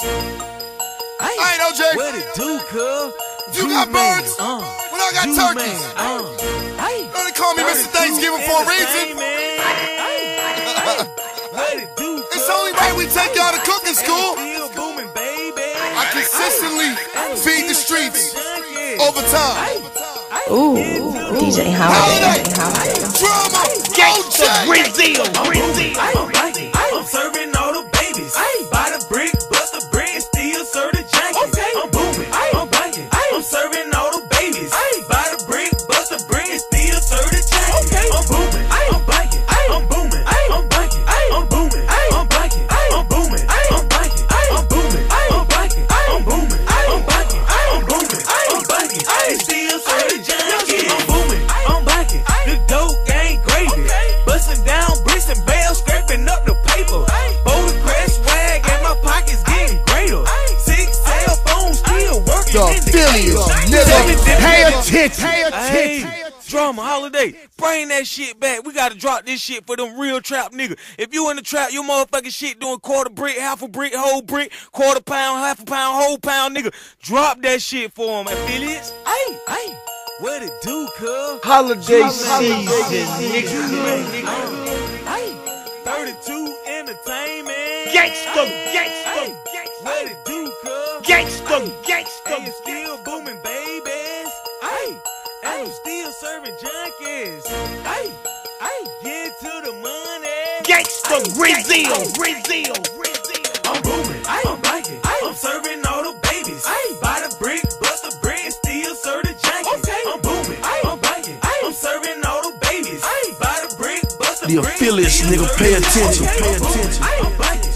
I ain't OJ. What it do, cuz? You got Ju-Man, birds, Uh, but I got Ju-Man, turkeys. Uh, hey. They call me Mr. Thanksgiving for a reason. What it do, It's only right we take y'all to cooking school. Still booming, baby. I consistently feed the streets Junkies. over time. Ooh, DJ Holiday. Holiday, Holiday. drama, OJ. Brazil, still working. The in the Phillies, nigga. Pay attention. Pay Hey, attention. drama holiday. Bring that shit back. We gotta drop this shit for them real trap niggas. If you in the trap, you motherfucking shit doing quarter brick, half a brick, whole brick, quarter pound, half a pound, whole pound, nigga. Drop that shit for them, affiliates. Hey, hey. What it do, cuz? Holiday season, nigga. nigga. Hey, 32 entertainment. Gangsta, gangsta, hey, What it do, cuz? Gangsta, Hey, it's still booming, babies. Hey, hey, still serving junkies. Hey, hey, get to the money. Gangsta, hey, Brazil, Brazil. I'm booming, I'm biting, I'm serving all the babies. Buy the brick, bust the bread, still serve the junkies. I'm booming, I'm biting, I'm serving all the babies. Buy the brick, bust the The bread, affiliates, still nigga, pay the attention, junkies. pay attention.